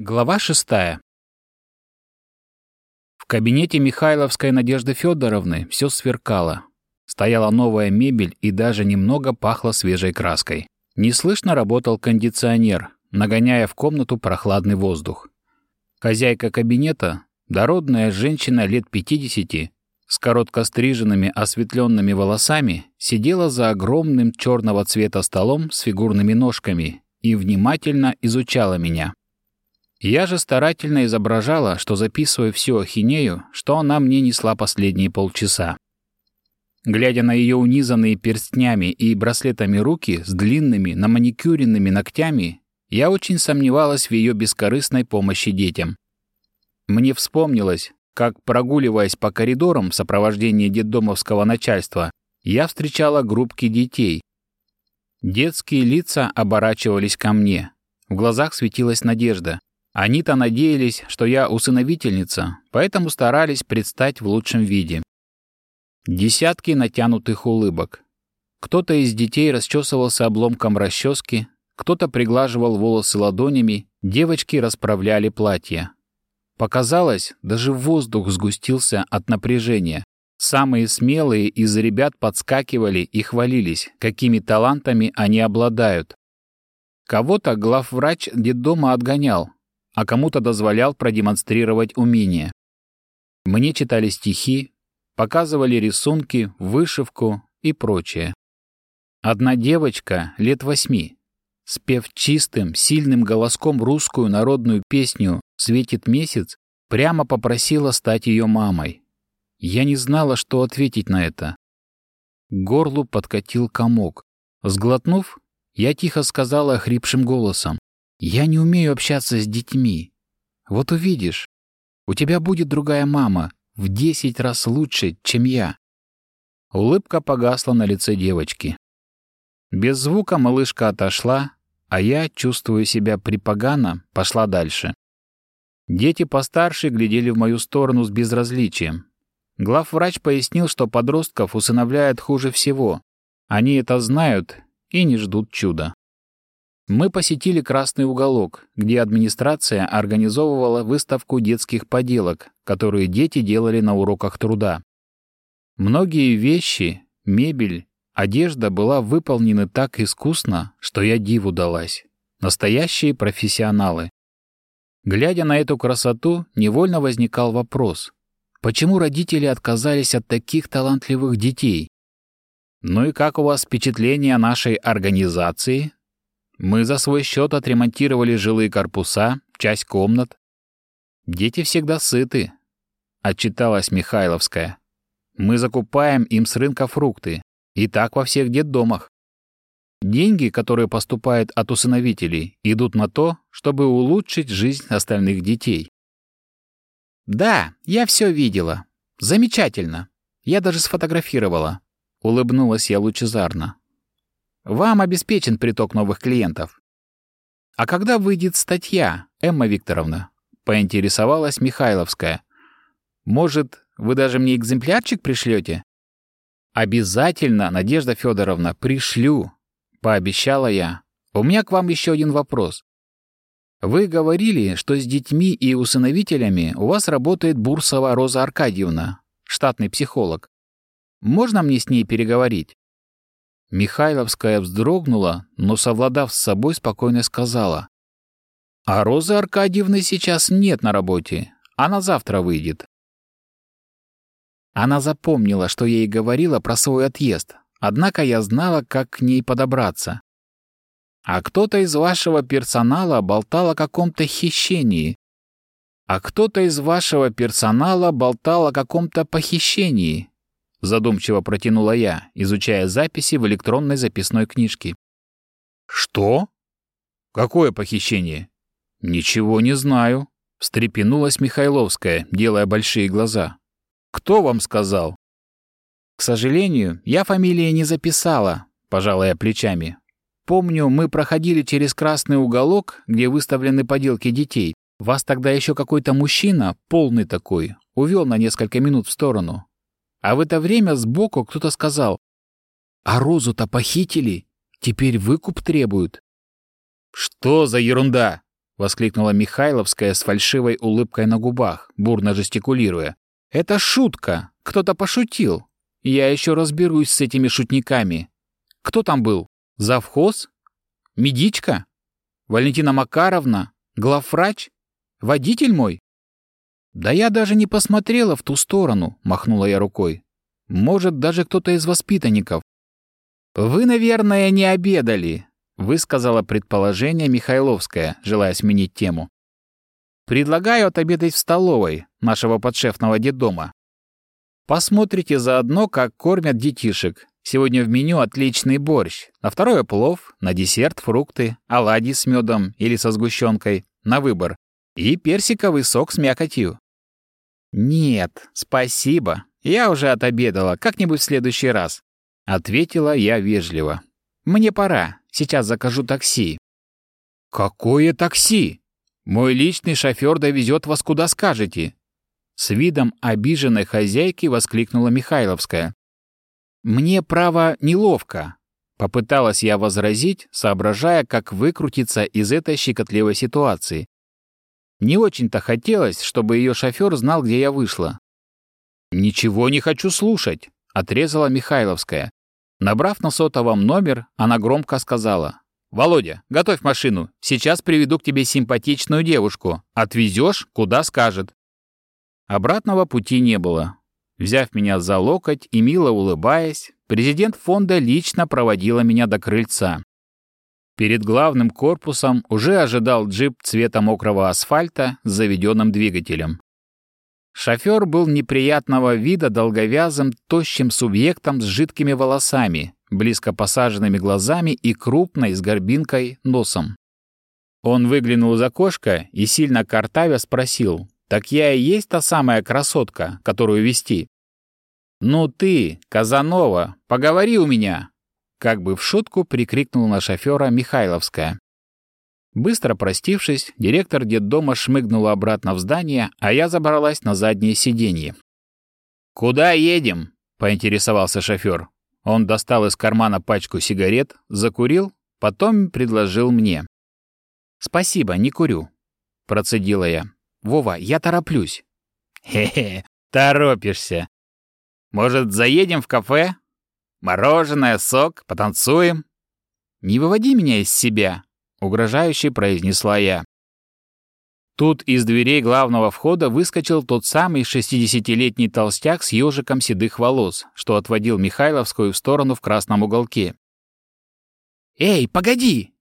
Глава шестая. В кабинете Михайловской Надежды Федоровны все сверкало. Стояла новая мебель и даже немного пахло свежей краской. Неслышно работал кондиционер, нагоняя в комнату прохладный воздух. Хозяйка кабинета, дородная женщина лет 50, с коротко стриженными осветленными волосами, сидела за огромным черного цвета столом с фигурными ножками и внимательно изучала меня. Я же старательно изображала, что записываю всю ахинею, что она мне несла последние полчаса. Глядя на ее унизанные перстнями и браслетами руки с длинными, наманикюренными ногтями, я очень сомневалась в ее бескорыстной помощи детям. Мне вспомнилось, как, прогуливаясь по коридорам в сопровождении детдомовского начальства, я встречала группки детей. Детские лица оборачивались ко мне. В глазах светилась надежда. Они-то надеялись, что я усыновительница, поэтому старались предстать в лучшем виде. Десятки натянутых улыбок. Кто-то из детей расчесывался обломком расчески, кто-то приглаживал волосы ладонями, девочки расправляли платья. Показалось, даже воздух сгустился от напряжения. Самые смелые из ребят подскакивали и хвалились, какими талантами они обладают. Кого-то главврач детдома отгонял, а кому-то дозволял продемонстрировать умение. Мне читали стихи, показывали рисунки, вышивку и прочее. Одна девочка лет восьми, спев чистым, сильным голоском русскую народную песню «Светит месяц», прямо попросила стать ее мамой. Я не знала, что ответить на это. К горлу подкатил комок. Сглотнув, я тихо сказала хрипшим голосом. Я не умею общаться с детьми. Вот увидишь, у тебя будет другая мама, в десять раз лучше, чем я». Улыбка погасла на лице девочки. Без звука малышка отошла, а я, чувствуя себя припогано, пошла дальше. Дети постарше глядели в мою сторону с безразличием. Главврач пояснил, что подростков усыновляют хуже всего. Они это знают и не ждут чуда. Мы посетили Красный уголок, где администрация организовывала выставку детских поделок, которые дети делали на уроках труда. Многие вещи, мебель, одежда была выполнены так искусно, что я диву далась. Настоящие профессионалы. Глядя на эту красоту, невольно возникал вопрос, почему родители отказались от таких талантливых детей? «Ну и как у вас впечатление о нашей организации?» Мы за свой счет отремонтировали жилые корпуса, часть комнат. Дети всегда сыты, отчиталась Михайловская. Мы закупаем им с рынка фрукты. И так во всех детдомах. Деньги, которые поступают от усыновителей, идут на то, чтобы улучшить жизнь остальных детей. «Да, я все видела. Замечательно. Я даже сфотографировала», — улыбнулась я лучезарно. Вам обеспечен приток новых клиентов. А когда выйдет статья, Эмма Викторовна? Поинтересовалась Михайловская. Может, вы даже мне экземплярчик пришлете? Обязательно, Надежда Федоровна, пришлю, пообещала я. У меня к вам еще один вопрос. Вы говорили, что с детьми и усыновителями у вас работает Бурсова Роза Аркадьевна, штатный психолог. Можно мне с ней переговорить? Михайловская вздрогнула, но, совладав с собой, спокойно сказала. «А Розы Аркадьевны сейчас нет на работе. Она завтра выйдет». Она запомнила, что ей говорила про свой отъезд, однако я знала, как к ней подобраться. «А кто-то из вашего персонала болтал о каком-то хищении», а кто-то из вашего персонала болтал о каком-то похищении. Задумчиво протянула я, изучая записи в электронной записной книжке. «Что? Какое похищение?» «Ничего не знаю», — встрепенулась Михайловская, делая большие глаза. «Кто вам сказал?» «К сожалению, я фамилии не записала», — пожала плечами. «Помню, мы проходили через красный уголок, где выставлены поделки детей. Вас тогда еще какой-то мужчина, полный такой, увел на несколько минут в сторону. А в это время сбоку кто-то сказал, «А розу-то похитили, теперь выкуп требуют». «Что за ерунда?» воскликнула Михайловская с фальшивой улыбкой на губах, бурно жестикулируя. «Это шутка! Кто-то пошутил! Я еще разберусь с этими шутниками. Кто там был? Завхоз? Медичка? Валентина Макаровна? Главврач? Водитель мой?» «Да я даже не посмотрела в ту сторону», — махнула я рукой. «Может, даже кто-то из воспитанников». «Вы, наверное, не обедали», — высказала предположение Михайловская, желая сменить тему. «Предлагаю отобедать в столовой нашего подшефного детдома. Посмотрите заодно, как кормят детишек. Сегодня в меню отличный борщ, на второе плов, на десерт фрукты, оладьи с медом или со сгущенкой, на выбор, и персиковый сок с мякотью. «Нет, спасибо. Я уже отобедала, как-нибудь в следующий раз», — ответила я вежливо. «Мне пора. Сейчас закажу такси». «Какое такси? Мой личный шофер довезет вас куда скажете». С видом обиженной хозяйки воскликнула Михайловская. «Мне, право, неловко», — попыталась я возразить, соображая, как выкрутиться из этой щекотливой ситуации. Не очень-то хотелось, чтобы ее шофер знал, где я вышла. «Ничего не хочу слушать», — отрезала Михайловская. Набрав на сотовом номер, она громко сказала. «Володя, готовь машину. Сейчас приведу к тебе симпатичную девушку. Отвезешь, куда скажет». Обратного пути не было. Взяв меня за локоть и мило улыбаясь, президент фонда лично проводила меня до крыльца. Перед главным корпусом уже ожидал джип цвета мокрого асфальта с заведенным двигателем. Шофер был неприятного вида долговязым, тощим субъектом с жидкими волосами, близко посаженными глазами и крупной с горбинкой носом. Он выглянул из окошка и, сильно картавя, спросил, «Так я и есть та самая красотка, которую вести?» «Ну ты, Казанова, поговори у меня!» Как бы в шутку прикрикнул на шофера Михайловская. Быстро простившись, директор детдома шмыгнула обратно в здание, а я забралась на заднее сиденье. «Куда едем?» — поинтересовался шофер. Он достал из кармана пачку сигарет, закурил, потом предложил мне. «Спасибо, не курю», — процедила я. «Вова, я тороплюсь». «Хе-хе, торопишься. Может, заедем в кафе? Мороженое, сок, потанцуем?» «Не выводи меня из себя», — угрожающе произнесла я. Тут из дверей главного входа выскочил тот самый шестидесятилетний толстяк с ежиком седых волос, что отводил Михайловскую в сторону в красном уголке. «Эй, погоди!»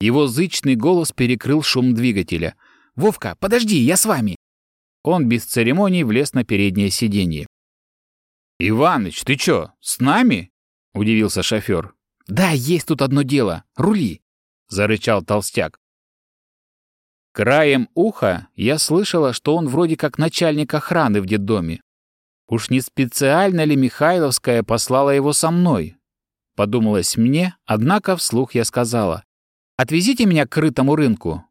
Его зычный голос перекрыл шум двигателя. «Вовка, подожди, я с вами!» Он без церемоний влез на переднее сиденье. «Иваныч, ты чё, с нами?» — удивился шофер. «Да, есть тут одно дело. Рули!» — зарычал толстяк. Краем уха я слышала, что он вроде как начальник охраны в детдоме. Уж не специально ли Михайловская послала его со мной? Подумалось мне, однако вслух я сказала. «Отвезите меня к крытому рынку».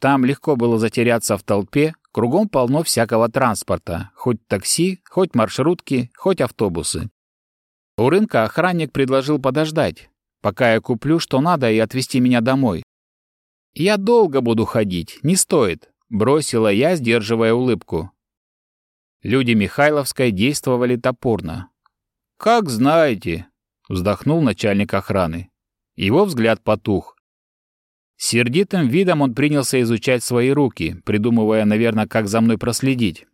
Там легко было затеряться в толпе, кругом полно всякого транспорта, хоть такси, хоть маршрутки, хоть автобусы. У рынка охранник предложил подождать, пока я куплю, что надо, и отвезти меня домой. «Я долго буду ходить, не стоит», — бросила я, сдерживая улыбку. Люди Михайловской действовали топорно. «Как знаете», — вздохнул начальник охраны. Его взгляд потух. Сердитым видом он принялся изучать свои руки, придумывая, наверное, как за мной проследить.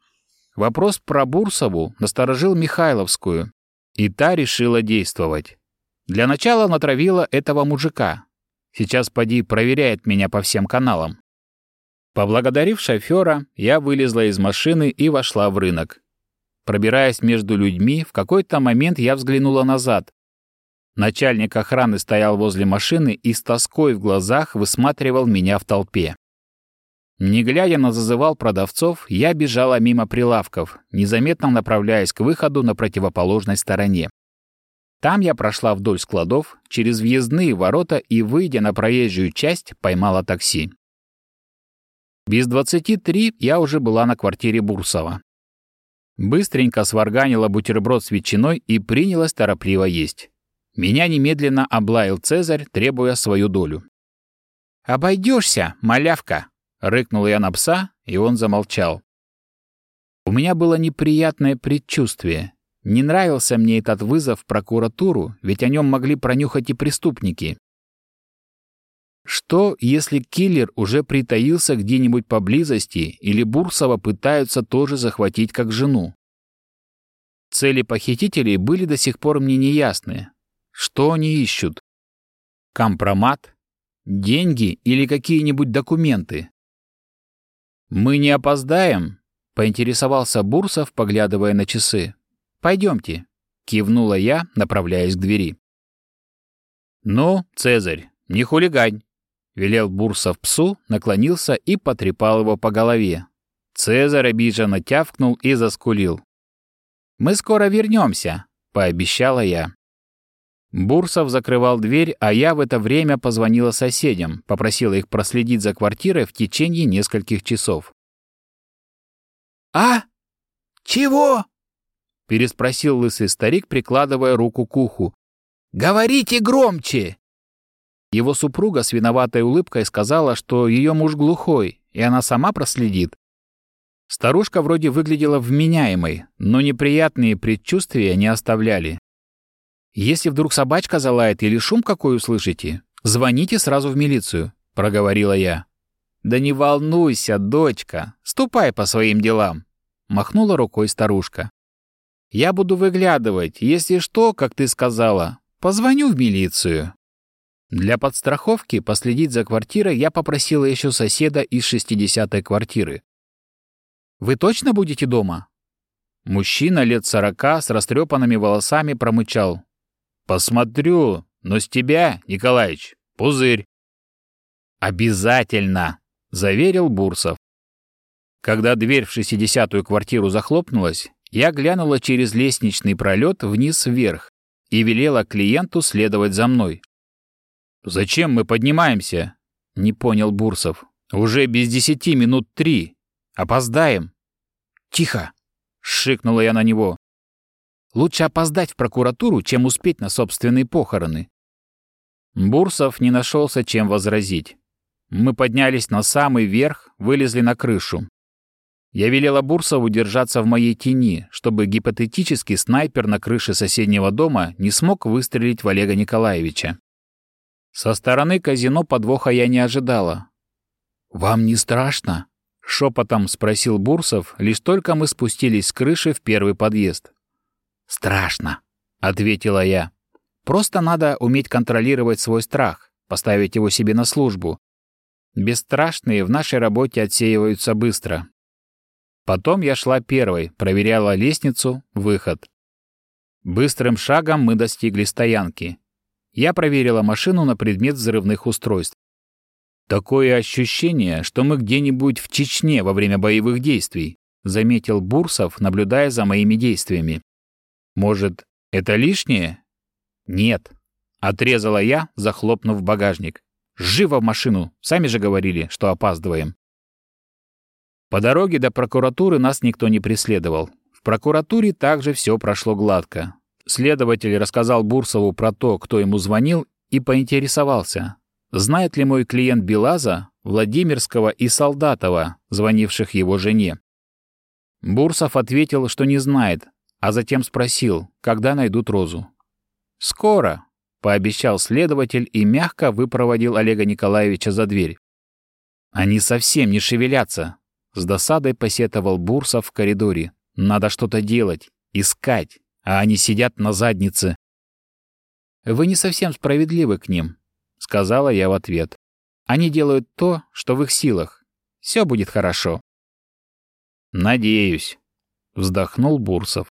Вопрос про Бурсову насторожил Михайловскую, и та решила действовать. Для начала натравила этого мужика. Сейчас поди проверяет меня по всем каналам. Поблагодарив шофера, я вылезла из машины и вошла в рынок. Пробираясь между людьми, в какой-то момент я взглянула назад. Начальник охраны стоял возле машины и с тоской в глазах высматривал меня в толпе. Не глядя на зазывал продавцов, я бежала мимо прилавков, незаметно направляясь к выходу на противоположной стороне. Там я прошла вдоль складов, через въездные ворота и, выйдя на проезжую часть, поймала такси. Без двадцати три я уже была на квартире Бурсова. Быстренько сварганила бутерброд с ветчиной и принялась торопливо есть. Меня немедленно облаял Цезарь, требуя свою долю. «Обойдешься, малявка!» Рыкнул я на пса, и он замолчал. У меня было неприятное предчувствие. Не нравился мне этот вызов в прокуратуру, ведь о нем могли пронюхать и преступники. Что, если киллер уже притаился где-нибудь поблизости или Бурсова пытаются тоже захватить как жену? Цели похитителей были до сих пор мне неясны. Что они ищут? Компромат? Деньги или какие-нибудь документы? «Мы не опоздаем?» — поинтересовался Бурсов, поглядывая на часы. «Пойдемте», — кивнула я, направляясь к двери. «Ну, Цезарь, не хулигань», — велел Бурсов псу, наклонился и потрепал его по голове. Цезарь обиженно тявкнул и заскулил. «Мы скоро вернемся», — пообещала я. Бурсов закрывал дверь, а я в это время позвонила соседям, попросила их проследить за квартирой в течение нескольких часов. «А? Чего?» — переспросил лысый старик, прикладывая руку к уху. «Говорите громче!» Его супруга с виноватой улыбкой сказала, что ее муж глухой, и она сама проследит. Старушка вроде выглядела вменяемой, но неприятные предчувствия не оставляли. «Если вдруг собачка залает или шум какой услышите, звоните сразу в милицию», — проговорила я. «Да не волнуйся, дочка, ступай по своим делам», — махнула рукой старушка. «Я буду выглядывать, если что, как ты сказала, позвоню в милицию». Для подстраховки последить за квартирой я попросила еще соседа из 60-й квартиры. «Вы точно будете дома?» Мужчина лет сорока с растрепанными волосами промычал. Посмотрю, но с тебя, Николаич, пузырь. Обязательно, заверил Бурсов. Когда дверь в шестидесятую квартиру захлопнулась, я глянула через лестничный пролет вниз-вверх и велела клиенту следовать за мной. «Зачем мы поднимаемся?» — не понял Бурсов. «Уже без десяти минут три. Опоздаем». «Тихо!» — шикнула я на него. Лучше опоздать в прокуратуру, чем успеть на собственные похороны. Бурсов не нашелся, чем возразить. Мы поднялись на самый верх, вылезли на крышу. Я велела Бурсову держаться в моей тени, чтобы гипотетический снайпер на крыше соседнего дома не смог выстрелить в Олега Николаевича. Со стороны казино подвоха я не ожидала. «Вам не страшно?» — шепотом спросил Бурсов, лишь только мы спустились с крыши в первый подъезд. «Страшно», — ответила я. «Просто надо уметь контролировать свой страх, поставить его себе на службу. Бесстрашные в нашей работе отсеиваются быстро». Потом я шла первой, проверяла лестницу, выход. Быстрым шагом мы достигли стоянки. Я проверила машину на предмет взрывных устройств. Такое ощущение, что мы где-нибудь в Чечне во время боевых действий, заметил Бурсов, наблюдая за моими действиями. Может, это лишнее? Нет. Отрезала я, захлопнув багажник. Живо в машину, сами же говорили, что опаздываем. По дороге до прокуратуры нас никто не преследовал. В прокуратуре также все прошло гладко. Следователь рассказал Бурсову про то, кто ему звонил, и поинтересовался, знает ли мой клиент Белаза, Владимирского и Солдатова, звонивших его жене. Бурсов ответил, что не знает, а затем спросил, когда найдут Розу. «Скоро», — пообещал следователь и мягко выпроводил Олега Николаевича за дверь. «Они совсем не шевелятся», — с досадой посетовал Бурсов в коридоре. «Надо что-то делать, искать, а они сидят на заднице». «Вы не совсем справедливы к ним», — сказала я в ответ. «Они делают то, что в их силах. Все будет хорошо». «Надеюсь», — вздохнул Бурсов.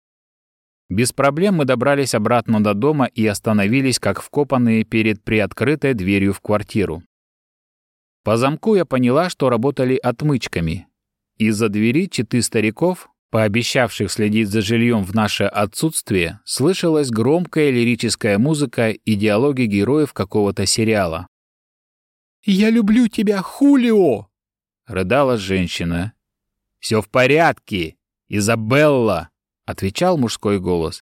Без проблем мы добрались обратно до дома и остановились, как вкопанные перед приоткрытой дверью в квартиру. По замку я поняла, что работали отмычками. Из-за двери читы стариков, пообещавших следить за жильем в наше отсутствие, слышалась громкая лирическая музыка и диалоги героев какого-то сериала. «Я люблю тебя, Хулио!» — рыдала женщина. «Все в порядке, Изабелла!» Отвечал мужской голос.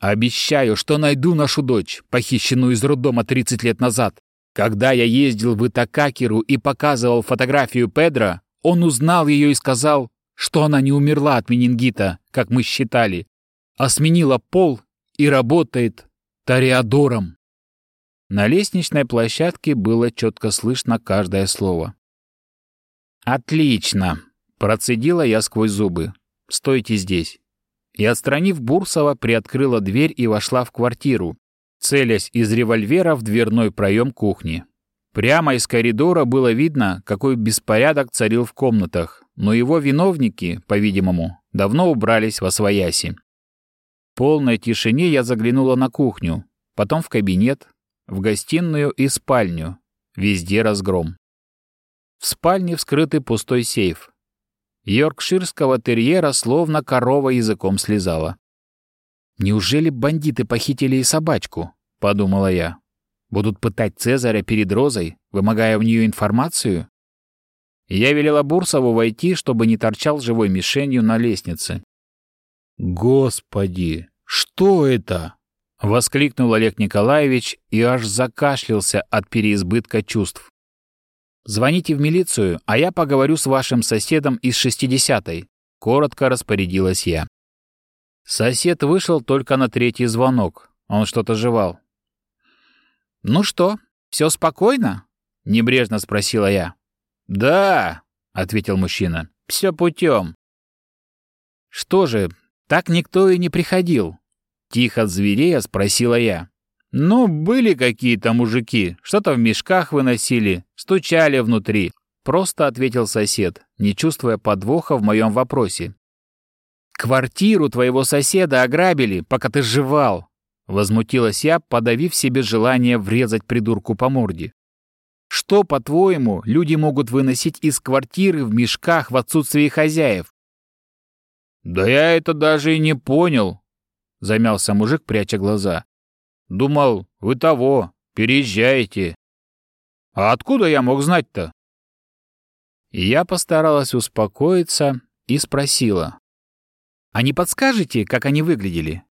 «Обещаю, что найду нашу дочь, похищенную из роддома 30 лет назад. Когда я ездил в Итакакеру и показывал фотографию Педро, он узнал ее и сказал, что она не умерла от менингита, как мы считали, а сменила пол и работает Тореадором. На лестничной площадке было четко слышно каждое слово. «Отлично!» — процедила я сквозь зубы. «Стойте здесь!» И, отстранив Бурсова, приоткрыла дверь и вошла в квартиру, целясь из револьвера в дверной проем кухни. Прямо из коридора было видно, какой беспорядок царил в комнатах, но его виновники, по-видимому, давно убрались во свояси. В полной тишине я заглянула на кухню, потом в кабинет, в гостиную и спальню. Везде разгром. В спальне вскрытый пустой сейф. Йоркширского терьера словно корова языком слезала. «Неужели бандиты похитили и собачку?» — подумала я. «Будут пытать Цезаря перед Розой, вымогая у нее информацию?» Я велела Бурсову войти, чтобы не торчал живой мишенью на лестнице. «Господи, что это?» — воскликнул Олег Николаевич и аж закашлялся от переизбытка чувств. «Звоните в милицию, а я поговорю с вашим соседом из шестидесятой», — коротко распорядилась я. Сосед вышел только на третий звонок. Он что-то жевал. «Ну что, все спокойно?» — небрежно спросила я. «Да», — ответил мужчина, — «все путем». «Что же, так никто и не приходил?» Тихо зверея спросила я. «Ну, были какие-то мужики, что-то в мешках выносили, стучали внутри», — просто ответил сосед, не чувствуя подвоха в моем вопросе. «Квартиру твоего соседа ограбили, пока ты жевал!» Возмутилась я, подавив себе желание врезать придурку по морде. «Что, по-твоему, люди могут выносить из квартиры в мешках в отсутствии хозяев?» «Да я это даже и не понял», — замялся мужик, пряча глаза. «Думал, вы того, переезжаете». «А откуда я мог знать-то?» Я постаралась успокоиться и спросила. А не подскажете, как они выглядели?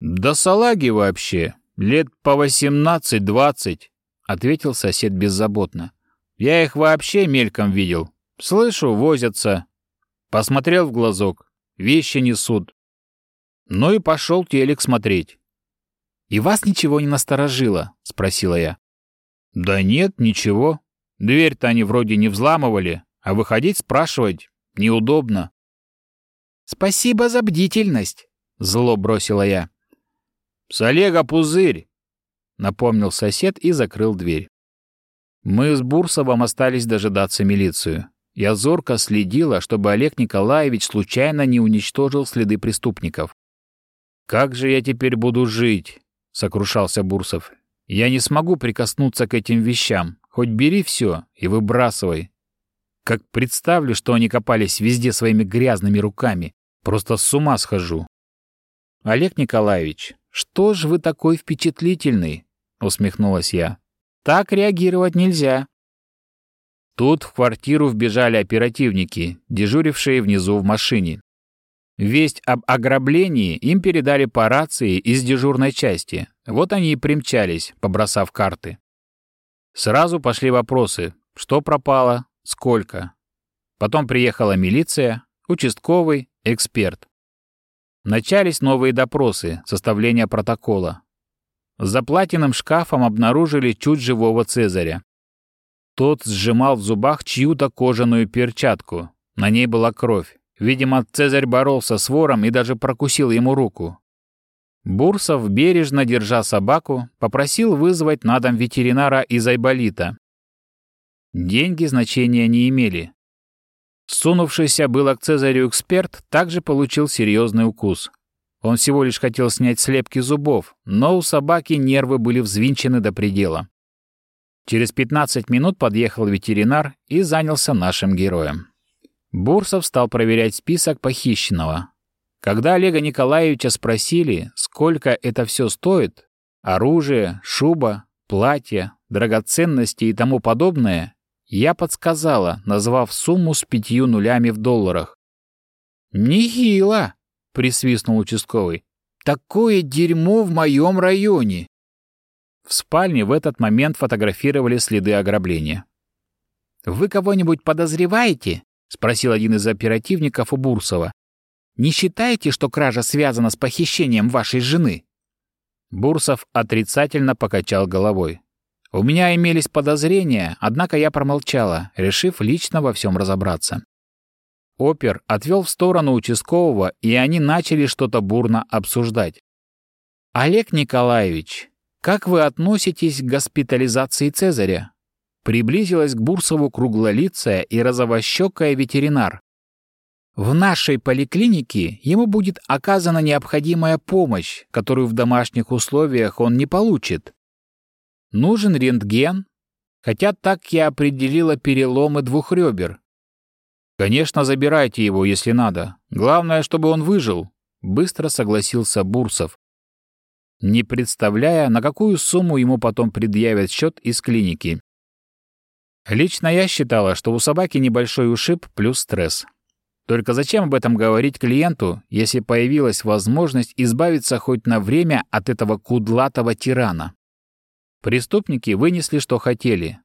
Да салаги вообще, лет по восемнадцать-двадцать, ответил сосед беззаботно. Я их вообще мельком видел. Слышу, возятся. Посмотрел в глазок. Вещи несут. Ну и пошел телек смотреть. «И вас ничего не насторожило?» — спросила я. «Да нет, ничего. Дверь-то они вроде не взламывали, а выходить спрашивать неудобно. «Спасибо за бдительность», — зло бросила я. «С Олега пузырь», — напомнил сосед и закрыл дверь. Мы с Бурсовым остались дожидаться милицию. Я зорко следила, чтобы Олег Николаевич случайно не уничтожил следы преступников. «Как же я теперь буду жить?» — сокрушался Бурсов. «Я не смогу прикоснуться к этим вещам. Хоть бери все и выбрасывай. Как представлю, что они копались везде своими грязными руками. Просто с ума схожу. Олег Николаевич, что ж вы такой впечатлительный? Усмехнулась я. Так реагировать нельзя. Тут в квартиру вбежали оперативники, дежурившие внизу в машине. Весть об ограблении им передали по рации из дежурной части. Вот они и примчались, побросав карты. Сразу пошли вопросы, что пропало, сколько. Потом приехала милиция, участковый, эксперт. Начались новые допросы, составление протокола. За платиным шкафом обнаружили чуть живого Цезаря. Тот сжимал в зубах чью-то кожаную перчатку. На ней была кровь. Видимо, Цезарь боролся с вором и даже прокусил ему руку. Бурсов, бережно держа собаку, попросил вызвать на дом ветеринара из Айболита. Деньги значения не имели. Сунувшийся было к Цезарю эксперт также получил серьезный укус. Он всего лишь хотел снять слепки зубов, но у собаки нервы были взвинчены до предела. Через 15 минут подъехал ветеринар и занялся нашим героем. Бурсов стал проверять список похищенного. Когда Олега Николаевича спросили, сколько это все стоит, оружие, шуба, платье, драгоценности и тому подобное, я подсказала, назвав сумму с пятью нулями в долларах. «Нехило!» — присвистнул участковый. «Такое дерьмо в моем районе!» В спальне в этот момент фотографировали следы ограбления. «Вы кого-нибудь подозреваете?» — спросил один из оперативников у Бурсова. «Не считаете, что кража связана с похищением вашей жены?» Бурсов отрицательно покачал головой. У меня имелись подозрения, однако я промолчала, решив лично во всем разобраться. Опер отвел в сторону участкового, и они начали что-то бурно обсуждать. «Олег Николаевич, как вы относитесь к госпитализации Цезаря?» Приблизилась к Бурсову круглолицая и розовощекая ветеринар. В нашей поликлинике ему будет оказана необходимая помощь, которую в домашних условиях он не получит. Нужен рентген, хотя так я определила переломы двух ребер. Конечно, забирайте его, если надо. Главное, чтобы он выжил, быстро согласился Бурсов, не представляя, на какую сумму ему потом предъявят счет из клиники. Лично я считала, что у собаки небольшой ушиб плюс стресс. Только зачем об этом говорить клиенту, если появилась возможность избавиться хоть на время от этого кудлатого тирана? Преступники вынесли, что хотели.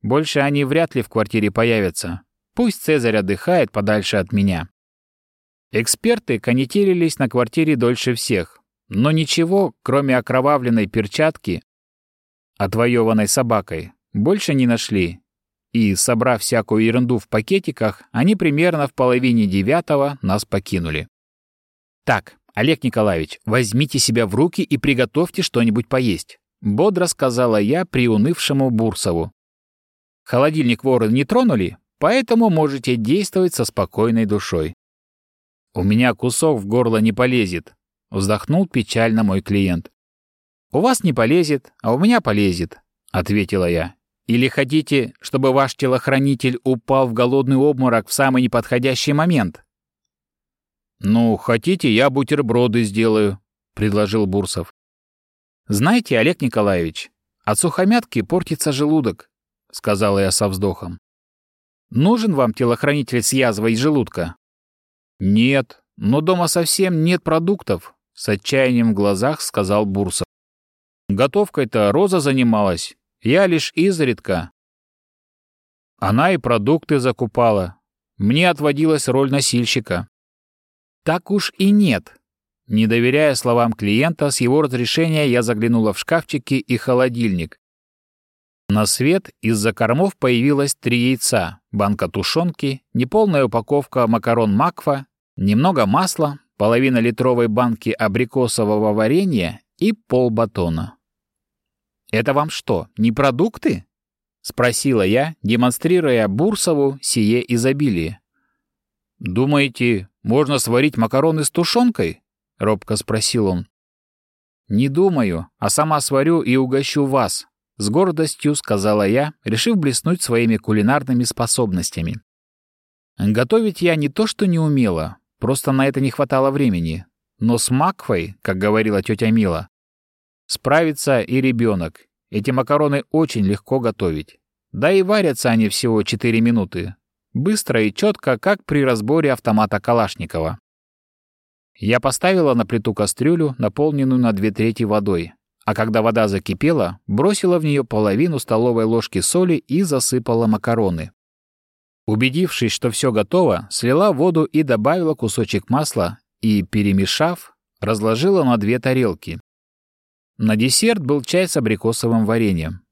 Больше они вряд ли в квартире появятся. Пусть Цезарь отдыхает подальше от меня. Эксперты конетелились на квартире дольше всех, но ничего, кроме окровавленной перчатки, отвоеванной собакой, больше не нашли. И, собрав всякую ерунду в пакетиках, они примерно в половине девятого нас покинули. «Так, Олег Николаевич, возьмите себя в руки и приготовьте что-нибудь поесть. — бодро сказала я приунывшему Бурсову. «Холодильник воры не тронули, поэтому можете действовать со спокойной душой». «У меня кусок в горло не полезет», — вздохнул печально мой клиент. «У вас не полезет, а у меня полезет», — ответила я. «Или хотите, чтобы ваш телохранитель упал в голодный обморок в самый неподходящий момент?» «Ну, хотите, я бутерброды сделаю», — предложил Бурсов. «Знаете, Олег Николаевич, от сухомятки портится желудок», — сказала я со вздохом. «Нужен вам телохранитель с язвой желудка?» «Нет, но дома совсем нет продуктов», — с отчаянием в глазах сказал Бурсов. «Готовкой-то Роза занималась, я лишь изредка». Она и продукты закупала. Мне отводилась роль носильщика. «Так уж и нет», не доверяя словам клиента, с его разрешения я заглянула в шкафчики и холодильник. На свет из-за кормов появилось три яйца, банка тушенки, неполная упаковка макарон макфа, немного масла, половина литровой банки абрикосового варенья и полбатона. «Это вам что, не продукты?» — спросила я, демонстрируя Бурсову сие изобилие. «Думаете, можно сварить макароны с тушенкой?» — робко спросил он. «Не думаю, а сама сварю и угощу вас», — с гордостью сказала я, решив блеснуть своими кулинарными способностями. Готовить я не то что не умела, просто на это не хватало времени. Но с макфой, как говорила тетя Мила, справится и ребенок. Эти макароны очень легко готовить. Да и варятся они всего 4 минуты. Быстро и четко, как при разборе автомата Калашникова. Я поставила на плиту кастрюлю, наполненную на две трети водой, а когда вода закипела, бросила в нее половину столовой ложки соли и засыпала макароны. Убедившись, что все готово, слила воду и добавила кусочек масла и, перемешав, разложила на две тарелки. На десерт был чай с абрикосовым вареньем.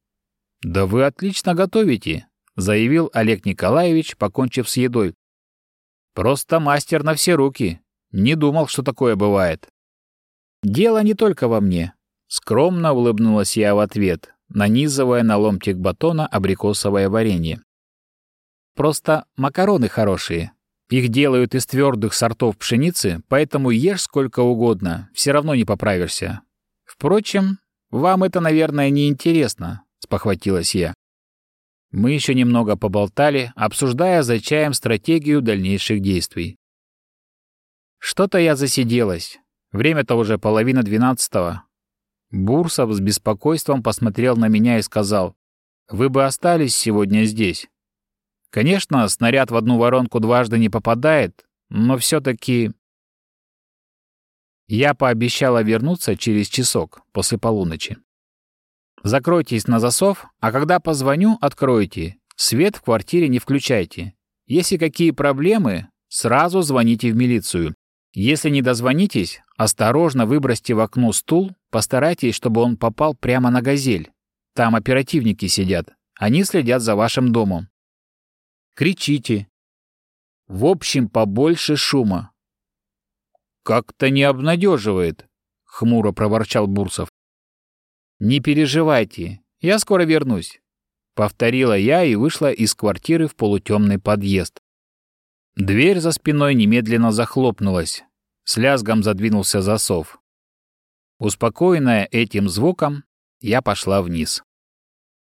«Да вы отлично готовите», — заявил Олег Николаевич, покончив с едой. «Просто мастер на все руки. Не думал, что такое бывает. Дело не только во мне. Скромно улыбнулась я в ответ, нанизывая на ломтик батона абрикосовое варенье. Просто макароны хорошие. Их делают из твердых сортов пшеницы, поэтому ешь сколько угодно, все равно не поправишься. Впрочем, вам это, наверное, не интересно, спохватилась я. Мы еще немного поболтали, обсуждая за чаем стратегию дальнейших действий. Что-то я засиделась. Время-то уже половина двенадцатого. Бурсов с беспокойством посмотрел на меня и сказал, «Вы бы остались сегодня здесь». Конечно, снаряд в одну воронку дважды не попадает, но все-таки... Я пообещала вернуться через часок после полуночи. Закройтесь на засов, а когда позвоню, откройте. Свет в квартире не включайте. Если какие проблемы, сразу звоните в милицию. Если не дозвонитесь, осторожно выбросьте в окно стул, постарайтесь, чтобы он попал прямо на газель. Там оперативники сидят. Они следят за вашим домом. Кричите. В общем, побольше шума. Как-то не обнадеживает, хмуро проворчал Бурсов. Не переживайте, я скоро вернусь, повторила я и вышла из квартиры в полутемный подъезд. Дверь за спиной немедленно захлопнулась. С лязгом задвинулся засов. Успокоенная этим звуком, я пошла вниз.